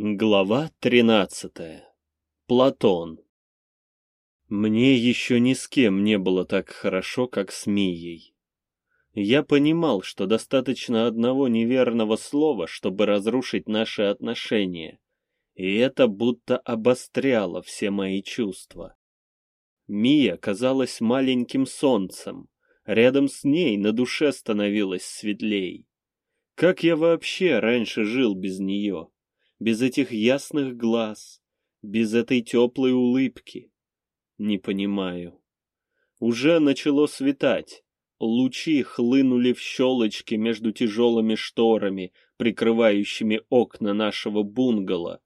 Глава 13. Платон. Мне еще ни с кем не было так хорошо, как с Мией. Я понимал, что достаточно одного неверного слова, чтобы разрушить наши отношения, и это будто обостряло все мои чувства. Мия казалась маленьким солнцем, рядом с ней на душе становилось светлей. Как я вообще раньше жил без нее? Без этих ясных глаз, без этой теплой улыбки? Не понимаю. Уже начало светать. Лучи хлынули в щелочки между тяжелыми шторами, прикрывающими окна нашего бунгало,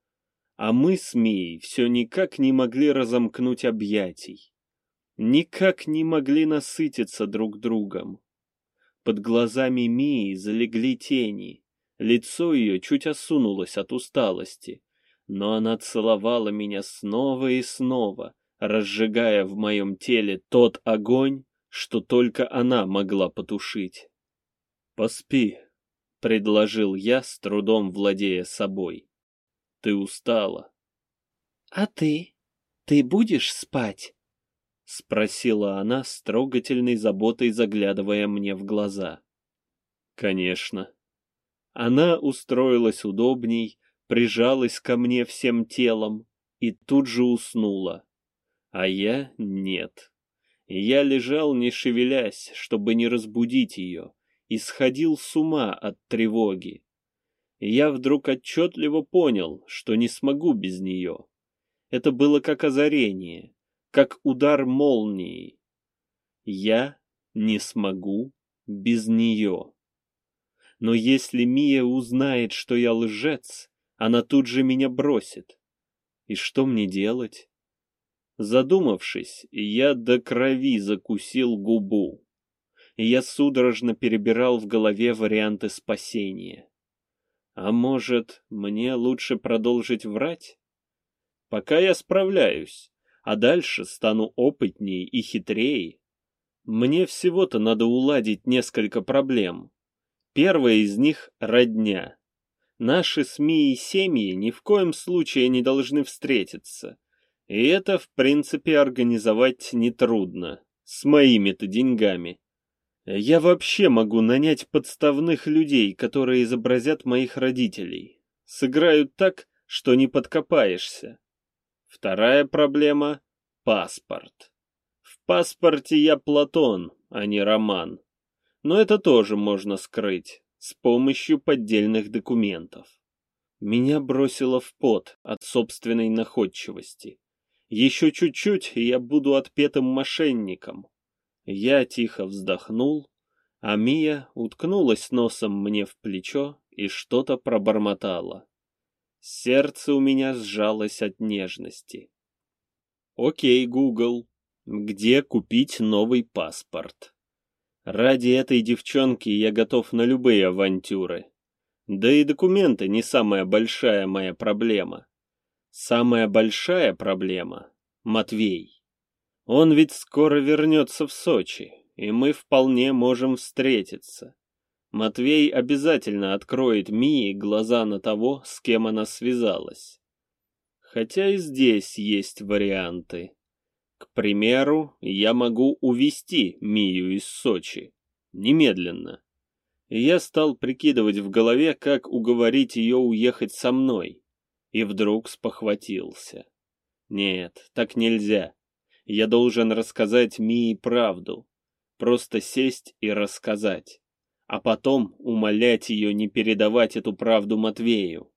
а мы с Мией все никак не могли разомкнуть объятий. Никак не могли насытиться друг другом. Под глазами Мии залегли тени, Лицо ее чуть осунулось от усталости, но она целовала меня снова и снова, разжигая в моем теле тот огонь, что только она могла потушить. «Поспи», — предложил я, с трудом владея собой. «Ты устала». «А ты? Ты будешь спать?» — спросила она с трогательной заботой, заглядывая мне в глаза. «Конечно», она устроилась удобней, прижалась ко мне всем телом и тут же уснула. А я нет. Я лежал, не шевелясь, чтобы не разбудить ее, и сходил с ума от тревоги. Я вдруг отчетливо понял, что не смогу без нее. Это было как озарение, как удар молнии. Я не смогу без нее. Но если Мия узнает, что я лжец, она тут же меня бросит. И что мне делать? Задумавшись, я до крови закусил губу. Я судорожно перебирал в голове варианты спасения. А может, мне лучше продолжить врать? Пока я справляюсь, а дальше стану опытнее и хитрее. Мне всего-то надо уладить несколько проблем, Первая из них — родня. Наши СМИ и семьи ни в коем случае не должны встретиться. И это, в принципе, организовать нетрудно. С моими-то деньгами. Я вообще могу нанять подставных людей, которые изобразят моих родителей. Сыграют так, что не подкопаешься. Вторая проблема — паспорт. В паспорте я Платон, а не Роман но это тоже можно скрыть с помощью поддельных документов. Меня бросило в пот от собственной находчивости. Еще чуть-чуть, и я буду отпетым мошенником. Я тихо вздохнул, а Мия уткнулась носом мне в плечо и что-то пробормотала. Сердце у меня сжалось от нежности. Окей, Google, где купить новый паспорт? Ради этой девчонки я готов на любые авантюры. Да и документы не самая большая моя проблема. Самая большая проблема — Матвей. Он ведь скоро вернется в Сочи, и мы вполне можем встретиться. Матвей обязательно откроет Мии глаза на того, с кем она связалась. Хотя и здесь есть варианты. Примеру, я могу увести Мию из Сочи. Немедленно. я стал прикидывать в голове, как уговорить ее уехать со мной. И вдруг спохватился. Нет, так нельзя. Я должен рассказать Мии правду. Просто сесть и рассказать. А потом умолять ее не передавать эту правду Матвею.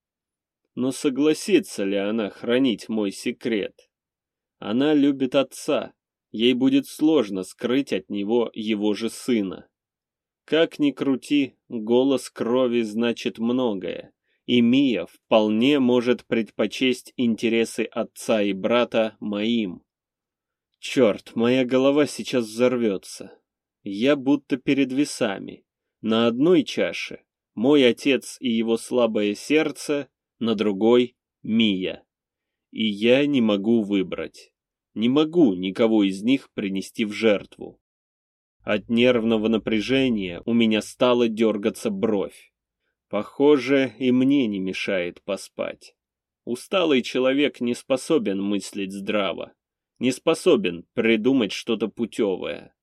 Но согласится ли она хранить мой секрет? Она любит отца, ей будет сложно скрыть от него его же сына. Как ни крути, голос крови значит многое, и Мия вполне может предпочесть интересы отца и брата моим. Черт, моя голова сейчас взорвется. Я будто перед весами. На одной чаше мой отец и его слабое сердце, на другой — Мия и я не могу выбрать. Не могу никого из них принести в жертву. От нервного напряжения у меня стала дергаться бровь. Похоже, и мне не мешает поспать. Усталый человек не способен мыслить здраво, не способен придумать что-то путевое.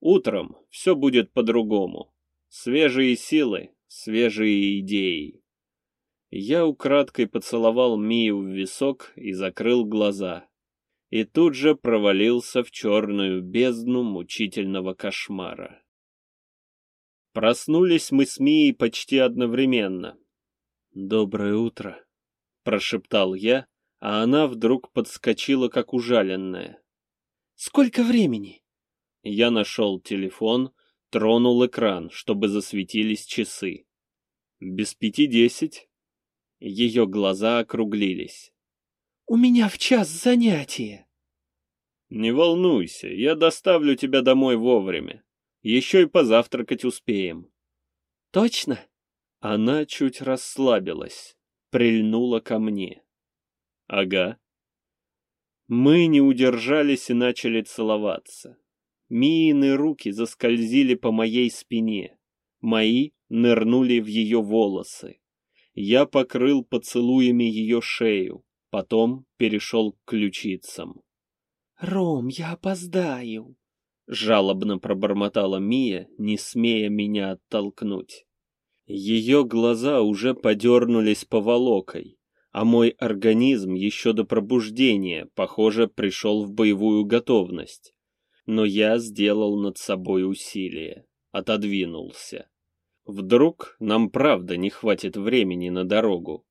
Утром все будет по-другому. Свежие силы, свежие идеи. Я украдкой поцеловал Мию в висок и закрыл глаза. И тут же провалился в черную бездну мучительного кошмара. Проснулись мы с Мией почти одновременно. «Доброе утро», — прошептал я, а она вдруг подскочила, как ужаленная. «Сколько времени?» Я нашел телефон, тронул экран, чтобы засветились часы. «Без пяти десять». Ее глаза округлились. «У меня в час занятие». «Не волнуйся, я доставлю тебя домой вовремя. Еще и позавтракать успеем». «Точно?» Она чуть расслабилась, прильнула ко мне. «Ага». Мы не удержались и начали целоваться. Миины руки заскользили по моей спине, мои нырнули в ее волосы. Я покрыл поцелуями ее шею, потом перешел к ключицам. «Ром, я опоздаю!» — жалобно пробормотала Мия, не смея меня оттолкнуть. Ее глаза уже подернулись поволокой, а мой организм еще до пробуждения, похоже, пришел в боевую готовность. Но я сделал над собой усилие, отодвинулся. Вдруг нам правда не хватит времени на дорогу.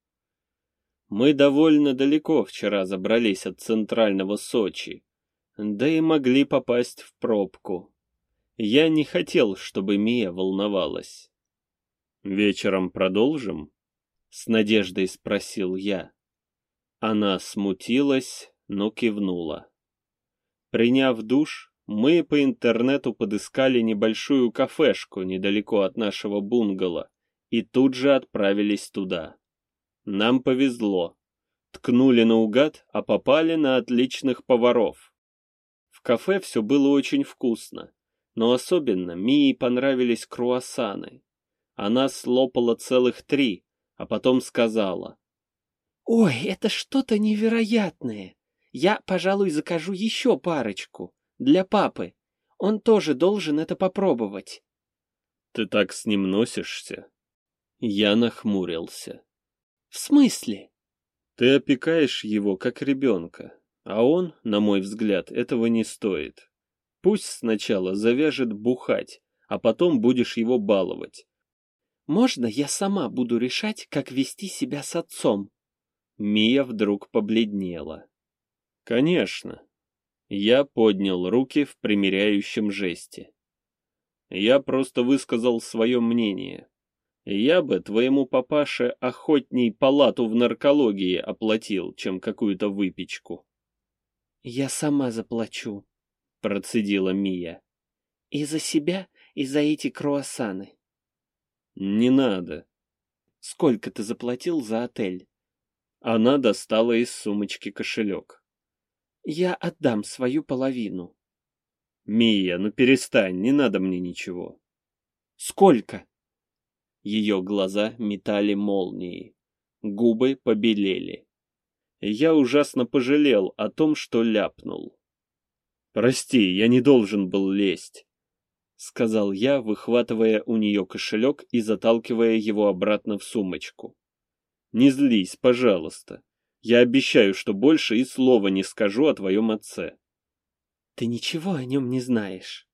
Мы довольно далеко вчера забрались от центрального Сочи, да и могли попасть в пробку. Я не хотел, чтобы Мия волновалась. «Вечером продолжим?» — с надеждой спросил я. Она смутилась, но кивнула. Приняв душ, мы по интернету подыскали небольшую кафешку недалеко от нашего бунгало и тут же отправились туда. Нам повезло. Ткнули наугад, а попали на отличных поваров. В кафе все было очень вкусно, но особенно Мии понравились круассаны. Она слопала целых три, а потом сказала. «Ой, это что-то невероятное! Я, пожалуй, закажу еще парочку. Для папы. Он тоже должен это попробовать. Ты так с ним носишься? Я нахмурился. В смысле? Ты опекаешь его как ребенка, а он, на мой взгляд, этого не стоит. Пусть сначала завяжет бухать, а потом будешь его баловать. Можно я сама буду решать, как вести себя с отцом? Мия вдруг побледнела. Конечно, я поднял руки в примиряющем жесте. Я просто высказал свое мнение. Я бы твоему папаше охотней палату в наркологии оплатил, чем какую-то выпечку. Я сама заплачу, процедила Мия. И за себя, и за эти круассаны. Не надо. Сколько ты заплатил за отель? Она достала из сумочки кошелек. Я отдам свою половину. Мия, ну перестань, не надо мне ничего. Сколько? Ее глаза метали молнии. Губы побелели. Я ужасно пожалел о том, что ляпнул. «Прости, я не должен был лезть», — сказал я, выхватывая у нее кошелек и заталкивая его обратно в сумочку. «Не злись, пожалуйста. Я обещаю, что больше и слова не скажу о твоем отце. Ты ничего о нем не знаешь.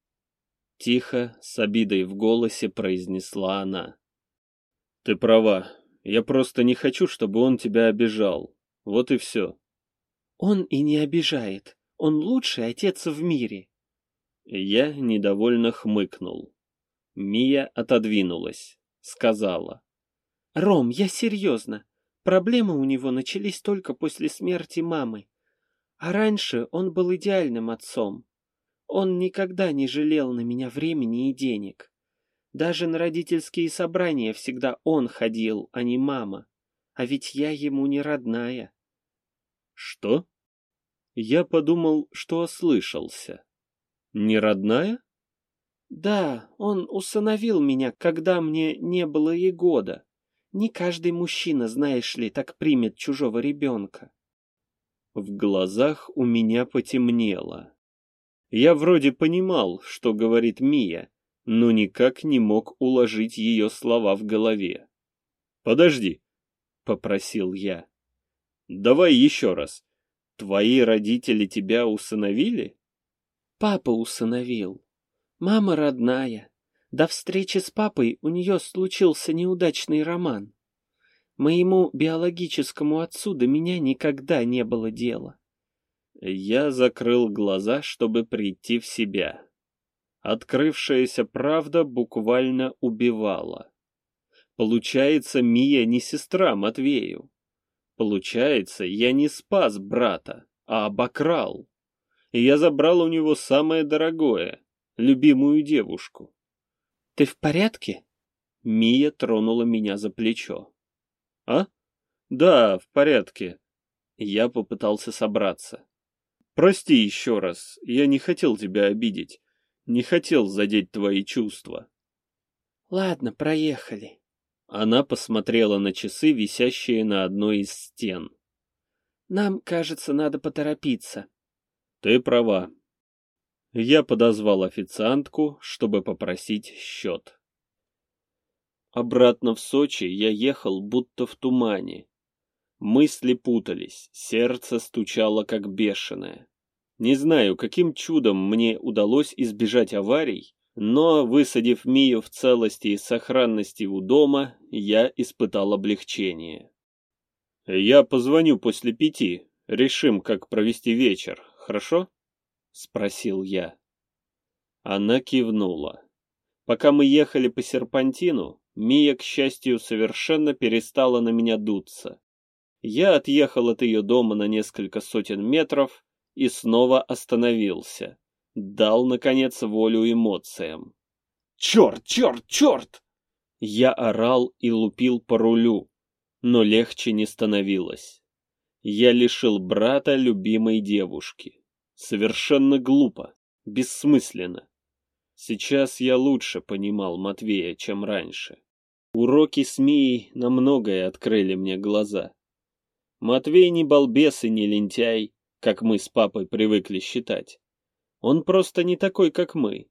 Тихо, с обидой в голосе произнесла она. Ты права. Я просто не хочу, чтобы он тебя обижал. Вот и все. Он и не обижает. Он лучший отец в мире. Я недовольно хмыкнул. Мия отодвинулась, сказала. Ром, я серьезно. Проблемы у него начались только после смерти мамы. А раньше он был идеальным отцом. Он никогда не жалел на меня времени и денег. Даже на родительские собрания всегда он ходил, а не мама. А ведь я ему не родная. Что? Я подумал, что ослышался. Не родная? Да, он усыновил меня, когда мне не было и года. Не каждый мужчина, знаешь ли, так примет чужого ребенка. В глазах у меня потемнело. Я вроде понимал, что говорит Мия, но никак не мог уложить ее слова в голове. «Подожди», — попросил я. «Давай еще раз. Твои родители тебя усыновили?» «Папа усыновил. Мама родная. До встречи с папой у нее случился неудачный роман. Моему биологическому отцу до меня никогда не было дела. Я закрыл глаза, чтобы прийти в себя. Открывшаяся правда буквально убивала. Получается, Мия не сестра Матвею. Получается, я не спас брата, а обокрал. И я забрал у него самое дорогое, любимую девушку. «Ты в порядке?» Мия тронула меня за плечо. «А? Да, в порядке». Я попытался собраться. «Прости еще раз, я не хотел тебя обидеть, не хотел задеть твои чувства». «Ладно, проехали». Она посмотрела на часы, висящие на одной из стен. «Нам, кажется, надо поторопиться». «Ты права». Я подозвал официантку, чтобы попросить счет. Обратно в Сочи я ехал будто в тумане. Мысли путались, сердце стучало как бешеное. Не знаю, каким чудом мне удалось избежать аварий, но, высадив Мию в целости и сохранности у дома, я испытал облегчение. «Я позвоню после пяти, решим, как провести вечер, хорошо?» — спросил я. Она кивнула. Пока мы ехали по серпантину, Мия, к счастью, совершенно перестала на меня дуться. Я отъехал от ее дома на несколько сотен метров и снова остановился. Дал, наконец, волю эмоциям. «Черт, черт, черт!» Я орал и лупил по рулю, но легче не становилось. Я лишил брата любимой девушки. Совершенно глупо, бессмысленно. Сейчас я лучше понимал Матвея, чем раньше. Уроки с Мией на многое открыли мне глаза. Матвей не балбес и не лентяй, как мы с папой привыкли считать. Он просто не такой, как мы.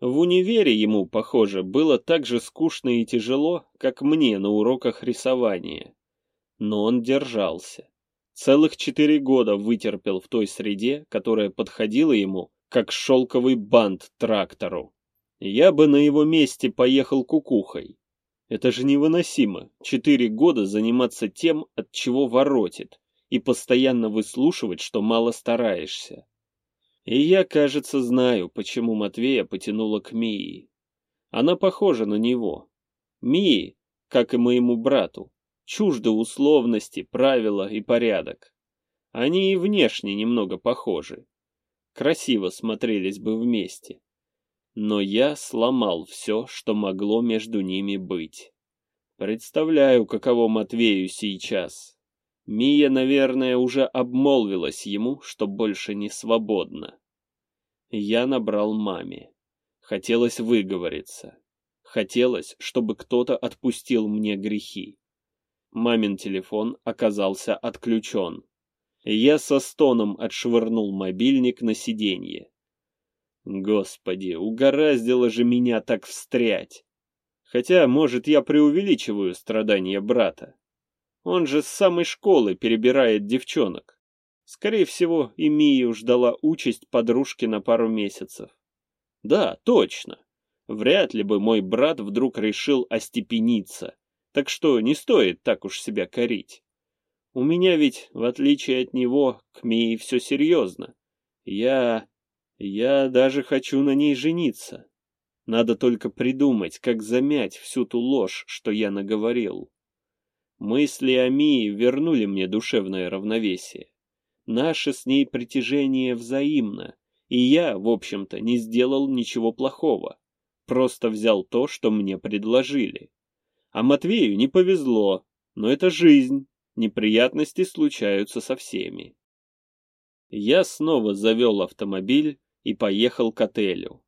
В универе ему, похоже, было так же скучно и тяжело, как мне на уроках рисования. Но он держался. Целых четыре года вытерпел в той среде, которая подходила ему, как шелковый бант трактору. Я бы на его месте поехал кукухой. Это же невыносимо. Четыре года заниматься тем, от чего воротит, и постоянно выслушивать, что мало стараешься. И я, кажется, знаю, почему Матвея потянула к Мии. Она похожа на него. Мии, как и моему брату, чужды условности, правила и порядок. Они и внешне немного похожи. Красиво смотрелись бы вместе но я сломал все, что могло между ними быть. Представляю, каково Матвею сейчас. Мия, наверное, уже обмолвилась ему, что больше не свободна. Я набрал маме. Хотелось выговориться. Хотелось, чтобы кто-то отпустил мне грехи. Мамин телефон оказался отключен. Я со стоном отшвырнул мобильник на сиденье. Господи, угораздило же меня так встрять. Хотя, может, я преувеличиваю страдания брата. Он же с самой школы перебирает девчонок. Скорее всего, и Мию ждала участь подружки на пару месяцев. Да, точно. Вряд ли бы мой брат вдруг решил остепениться. Так что не стоит так уж себя корить. У меня ведь, в отличие от него, к Мии все серьезно. Я... Я даже хочу на ней жениться. Надо только придумать, как замять всю ту ложь, что я наговорил. Мысли о Мии вернули мне душевное равновесие. Наше с ней притяжение взаимно, и я, в общем-то, не сделал ничего плохого. Просто взял то, что мне предложили. А Матвею не повезло, но это жизнь, неприятности случаются со всеми. Я снова завел автомобиль и поехал к отелю.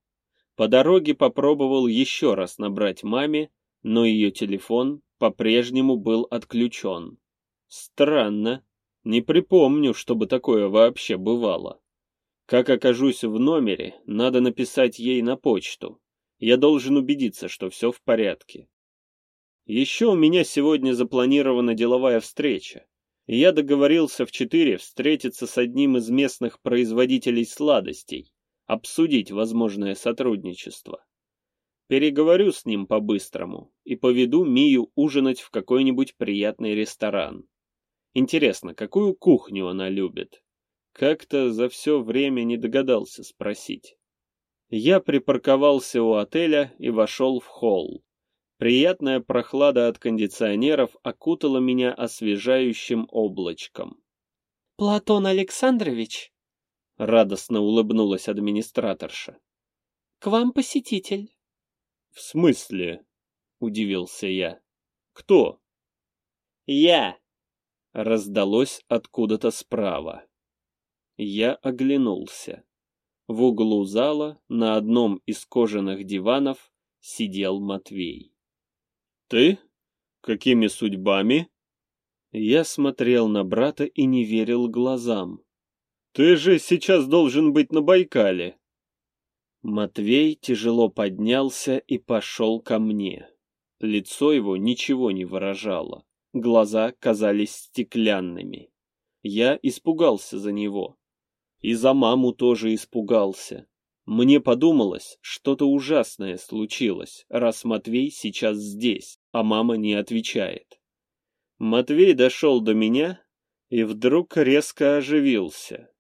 По дороге попробовал еще раз набрать маме, но ее телефон по-прежнему был отключен. Странно. Не припомню, чтобы такое вообще бывало. Как окажусь в номере, надо написать ей на почту. Я должен убедиться, что все в порядке. Еще у меня сегодня запланирована деловая встреча. Я договорился в четыре встретиться с одним из местных производителей сладостей, обсудить возможное сотрудничество. Переговорю с ним по-быстрому и поведу Мию ужинать в какой-нибудь приятный ресторан. Интересно, какую кухню она любит? Как-то за все время не догадался спросить. Я припарковался у отеля и вошел в холл. Приятная прохлада от кондиционеров окутала меня освежающим облачком. «Платон Александрович?» — радостно улыбнулась администраторша. «К вам посетитель». «В смысле?» — удивился я. «Кто?» «Я!» — раздалось откуда-то справа. Я оглянулся. В углу зала на одном из кожаных диванов сидел Матвей. «Ты? Какими судьбами?» Я смотрел на брата и не верил глазам. «Ты же сейчас должен быть на Байкале!» Матвей тяжело поднялся и пошел ко мне. Лицо его ничего не выражало, глаза казались стеклянными. Я испугался за него. И за маму тоже испугался. Мне подумалось, что-то ужасное случилось, раз Матвей сейчас здесь, а мама не отвечает. Матвей дошел до меня и вдруг резко оживился.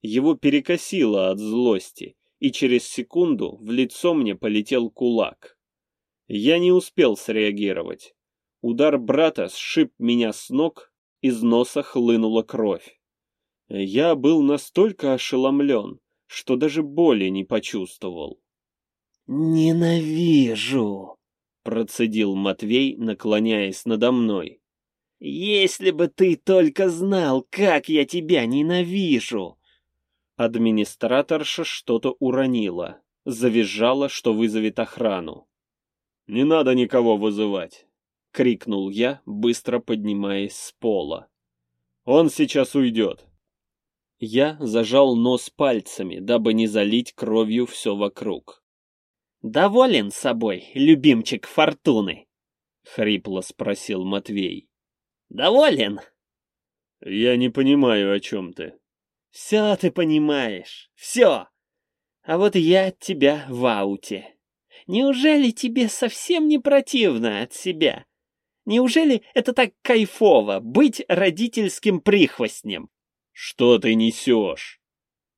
Его перекосило от злости, и через секунду в лицо мне полетел кулак. Я не успел среагировать. Удар брата сшиб меня с ног, из носа хлынула кровь. Я был настолько ошеломлен, что даже боли не почувствовал. «Ненавижу!» — процедил Матвей, наклоняясь надо мной. «Если бы ты только знал, как я тебя ненавижу!» Администраторша что-то уронила, завизжала, что вызовет охрану. «Не надо никого вызывать!» — крикнул я, быстро поднимаясь с пола. «Он сейчас уйдет!» Я зажал нос пальцами, дабы не залить кровью все вокруг. «Доволен собой, любимчик Фортуны?» — хрипло спросил Матвей. «Доволен?» «Я не понимаю, о чем ты». «Все ты понимаешь, все. А вот я от тебя в ауте. Неужели тебе совсем не противно от себя? Неужели это так кайфово быть родительским прихвостнем?» «Что ты несешь?»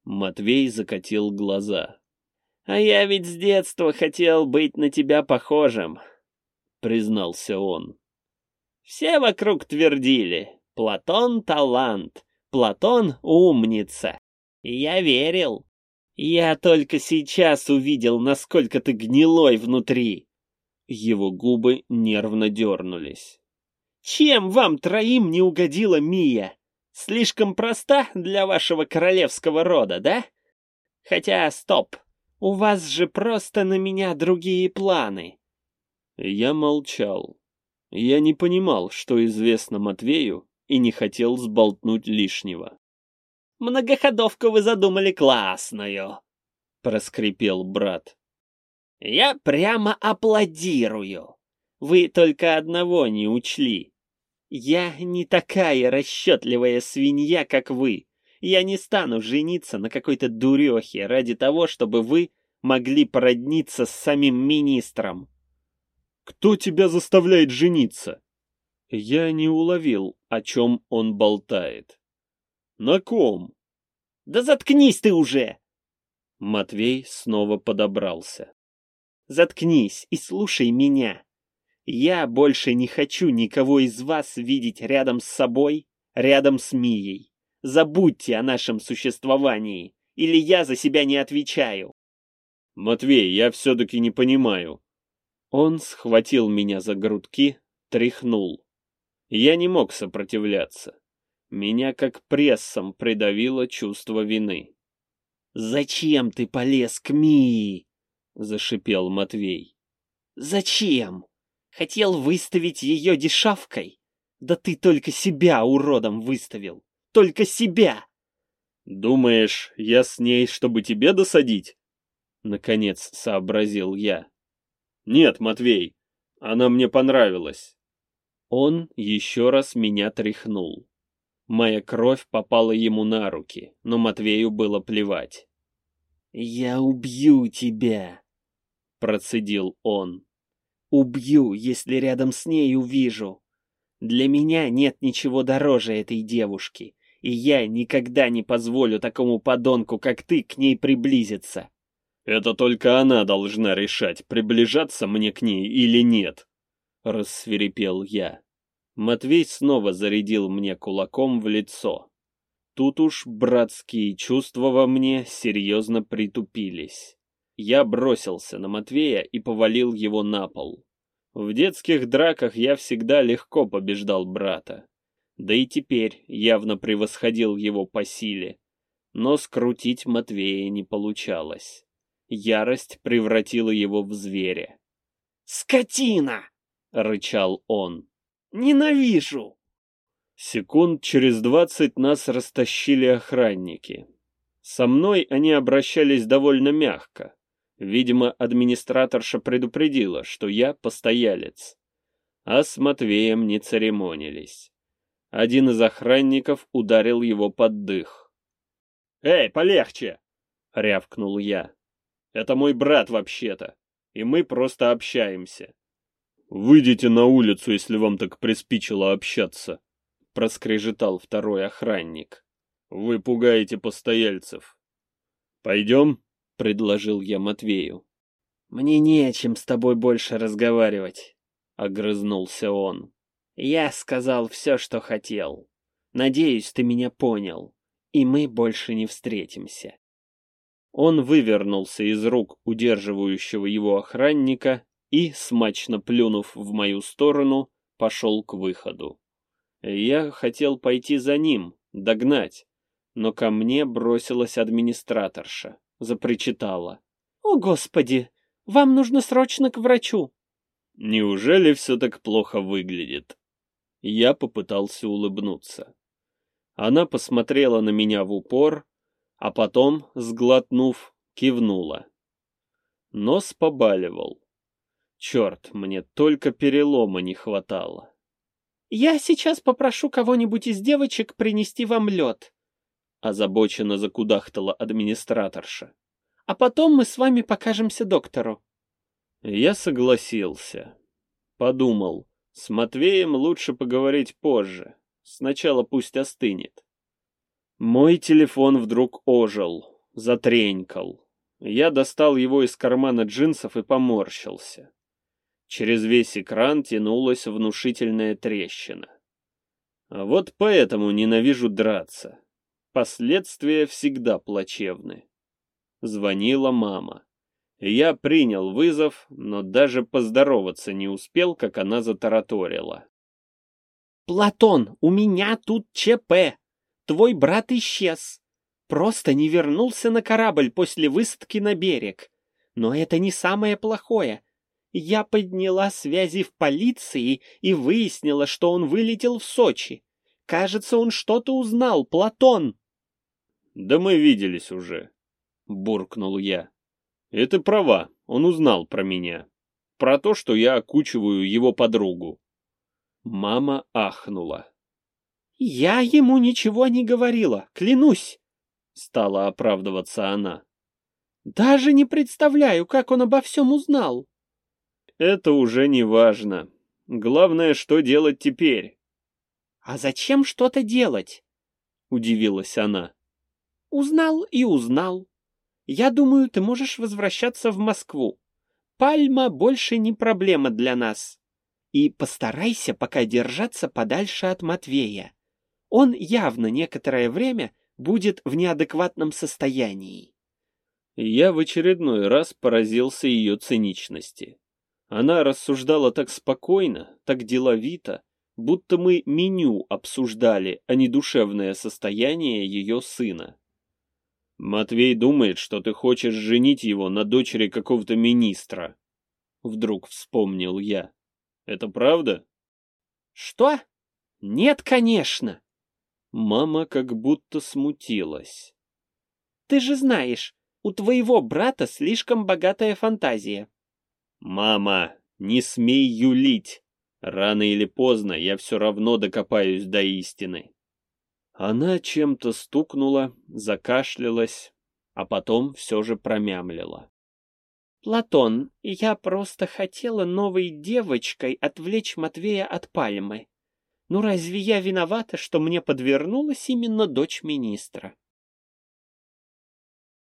Матвей закатил глаза. «А я ведь с детства хотел быть на тебя похожим», — признался он. «Все вокруг твердили, Платон — талант, Платон — умница. Я верил. Я только сейчас увидел, насколько ты гнилой внутри». Его губы нервно дернулись. «Чем вам троим не угодила Мия?» Слишком проста для вашего королевского рода, да? Хотя, стоп, у вас же просто на меня другие планы. Я молчал. Я не понимал, что известно Матвею, и не хотел сболтнуть лишнего. «Многоходовку вы задумали классную», — проскрипел брат. «Я прямо аплодирую. Вы только одного не учли. Я не такая расчетливая свинья, как вы. Я не стану жениться на какой-то дурехе ради того, чтобы вы могли породниться с самим министром. Кто тебя заставляет жениться? Я не уловил, о чем он болтает. На ком? Да заткнись ты уже! Матвей снова подобрался. Заткнись и слушай меня. Я больше не хочу никого из вас видеть рядом с собой, рядом с Мией. Забудьте о нашем существовании, или я за себя не отвечаю. Матвей, я все-таки не понимаю. Он схватил меня за грудки, тряхнул. Я не мог сопротивляться. Меня как прессом придавило чувство вины. «Зачем ты полез к Мии?» — зашипел Матвей. «Зачем? Хотел выставить ее дешевкой? Да ты только себя уродом выставил. Только себя. Думаешь, я с ней, чтобы тебе досадить? Наконец сообразил я. Нет, Матвей, она мне понравилась. Он еще раз меня тряхнул. Моя кровь попала ему на руки, но Матвею было плевать. «Я убью тебя!» — процедил он. «Убью, если рядом с ней увижу. Для меня нет ничего дороже этой девушки, и я никогда не позволю такому подонку, как ты, к ней приблизиться». «Это только она должна решать, приближаться мне к ней или нет», — рассверепел я. Матвей снова зарядил мне кулаком в лицо. Тут уж братские чувства во мне серьезно притупились. Я бросился на Матвея и повалил его на пол. В детских драках я всегда легко побеждал брата. Да и теперь явно превосходил его по силе. Но скрутить Матвея не получалось. Ярость превратила его в зверя. «Скотина!» — рычал он. Ненавижу!» Секунд через двадцать нас растащили охранники. Со мной они обращались довольно мягко. Видимо, администраторша предупредила, что я постоялец. А с Матвеем не церемонились. Один из охранников ударил его под дых. «Эй, полегче!» — рявкнул я. «Это мой брат вообще-то, и мы просто общаемся. «Выйдите на улицу, если вам так приспичило общаться», — проскрежетал второй охранник. «Вы пугаете постояльцев». «Пойдем?» — предложил я Матвею. «Мне не о чем с тобой больше разговаривать», — огрызнулся он. «Я сказал все, что хотел. Надеюсь, ты меня понял, и мы больше не встретимся». Он вывернулся из рук удерживающего его охранника и, смачно плюнув в мою сторону, пошел к выходу. Я хотел пойти за ним, догнать, но ко мне бросилась администраторша, запричитала. «О, Господи! Вам нужно срочно к врачу!» Неужели все так плохо выглядит? Я попытался улыбнуться. Она посмотрела на меня в упор, а потом, сглотнув, кивнула. Нос побаливал. Черт, мне только перелома не хватало. «Я сейчас попрошу кого-нибудь из девочек принести вам лед», — озабоченно закудахтала администраторша. «А потом мы с вами покажемся доктору». Я согласился. Подумал, с Матвеем лучше поговорить позже. Сначала пусть остынет. Мой телефон вдруг ожил, затренькал. Я достал его из кармана джинсов и поморщился. Через весь экран тянулась внушительная трещина. Вот поэтому ненавижу драться. Последствия всегда плачевны. Звонила мама. Я принял вызов, но даже поздороваться не успел, как она затараторила. «Платон, у меня тут ЧП. Твой брат исчез. Просто не вернулся на корабль после высадки на берег. Но это не самое плохое. Я подняла связи в полиции и выяснила, что он вылетел в Сочи. Кажется, он что-то узнал, Платон. Да мы виделись уже, буркнул я. Это права, он узнал про меня. Про то, что я окучиваю его подругу. Мама ахнула. Я ему ничего не говорила, клянусь, стала оправдываться она. Даже не представляю, как он обо всем узнал. Это уже не важно. Главное, что делать теперь. А зачем что-то делать? Удивилась она. Узнал и узнал. Я думаю, ты можешь возвращаться в Москву. Пальма больше не проблема для нас. И постарайся пока держаться подальше от Матвея. Он явно некоторое время будет в неадекватном состоянии. Я в очередной раз поразился ее циничности. Она рассуждала так спокойно, так деловито, будто мы меню обсуждали, а не душевное состояние ее сына. «Матвей думает, что ты хочешь женить его на дочери какого-то министра», — вдруг вспомнил я. Это правда? Что? Нет, конечно. Мама как будто смутилась. Ты же знаешь, у твоего брата слишком богатая фантазия. Мама, не смей юлить. Рано или поздно я все равно докопаюсь до истины. Она чем-то стукнула, закашлялась, а потом все же промямлила. Платон, я просто хотела новой девочкой отвлечь Матвея от пальмы. Ну разве я виновата, что мне подвернулась именно дочь министра?